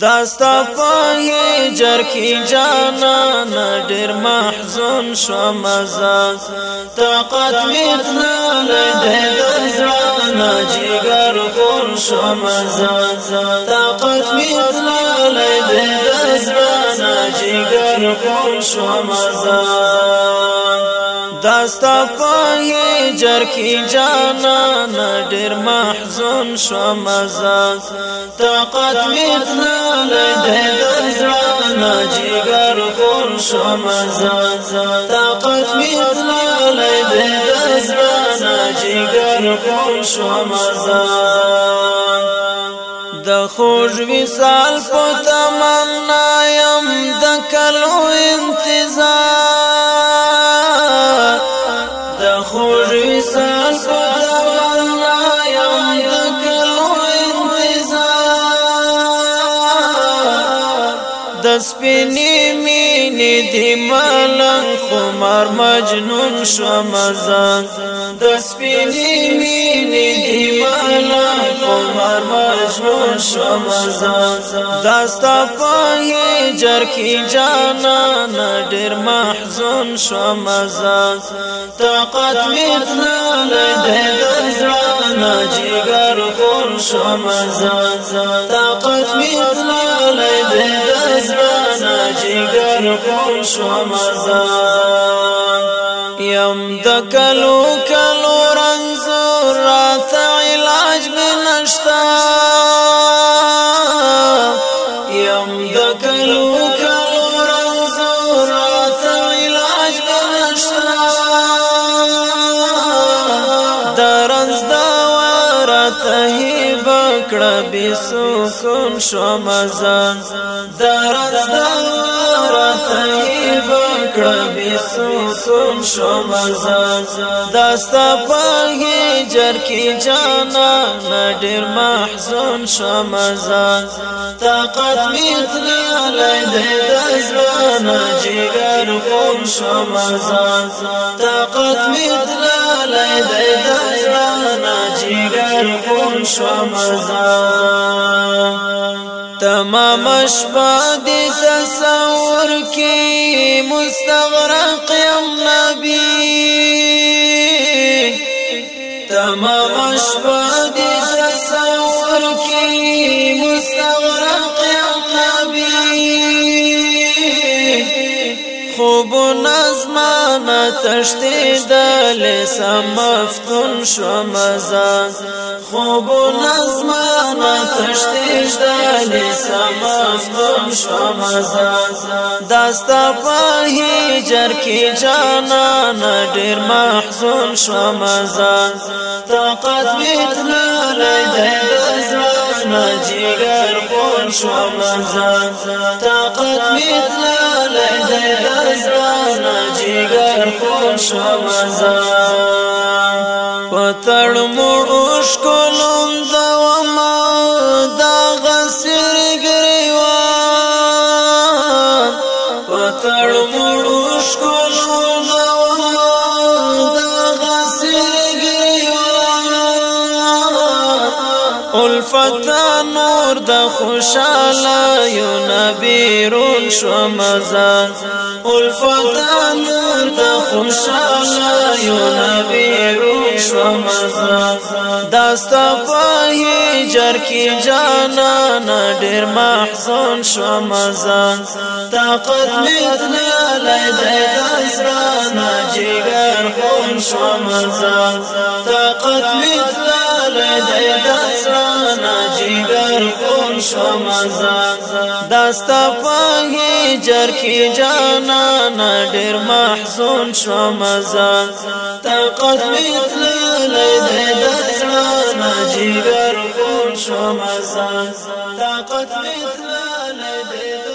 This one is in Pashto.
داستا پای جر کی جانا نډر محزون شو مزا طاقت میتنا لده دزانا جگر خون شو مزا طاقت میتنا لده دزانا جگر خون شو مزا داستا پای جر کی جانا نډر زم شو مزا طاقت میت نه د زړه جګر خون شو مزا طاقت میت نه د زړه جګر خون شو مزا د خوږ وصال په تمنا يم د کلو انتظار د خوږ دست سپینې مینې دی خمار مجنون شمزان مزان د سپینې مینې دی خمار مجنون شمزان مزان داستا په جر جانا ندر محزون مزان تا طاقت نال لده دزړه جگر خون مزان تا طاقت نال لده خپل شمزان یم د کلو کلو رنز رات علاج بنشتا یم د کلو کلو رنز رات علاج بنشتا درنز دا ورات هی بکړه بسکون شمزان درنز سکون شو مزان داستا پالگی جر کی جانا ندیر محزون شو مزان طاقت میتنی علی دی دزلانا جگر خون شو مزان طاقت میتنی علی دی دزلانا جگر خون شو مزان تمام شپا دی تصور کی نظم ما تشتی دل سمفتون شو مزا خوب نظم ما تشتی دل سمفتون شو مزا داستا پاهی جر کی جانا ندیر محزون شو مزا طاقت بیتنا لیده دزمان جگر خون شو مزا طاقت بیتنا لیده دزمان در خوش مزا پتړ مړو شکلم دا وما دا غسر گریوا پتړ مړو شکلم دا وما دا غسر گریوا الفتا نور د خوشاله یو نبی رو شو مزا الفتان د خوشاله یو نبی روح شو مزا داست په جر کې جانا نا ډیر محزون شو مزا طاقت مثلا لیدای داسرا نا جګر خون شو مزا طاقت مثلا لیدای داسرا شمزا داستا پاہی جر کی جانا نا ډیر محزون شمزا طاقت مثل لید دزنا نا جگر خون شمزا طاقت مثل لید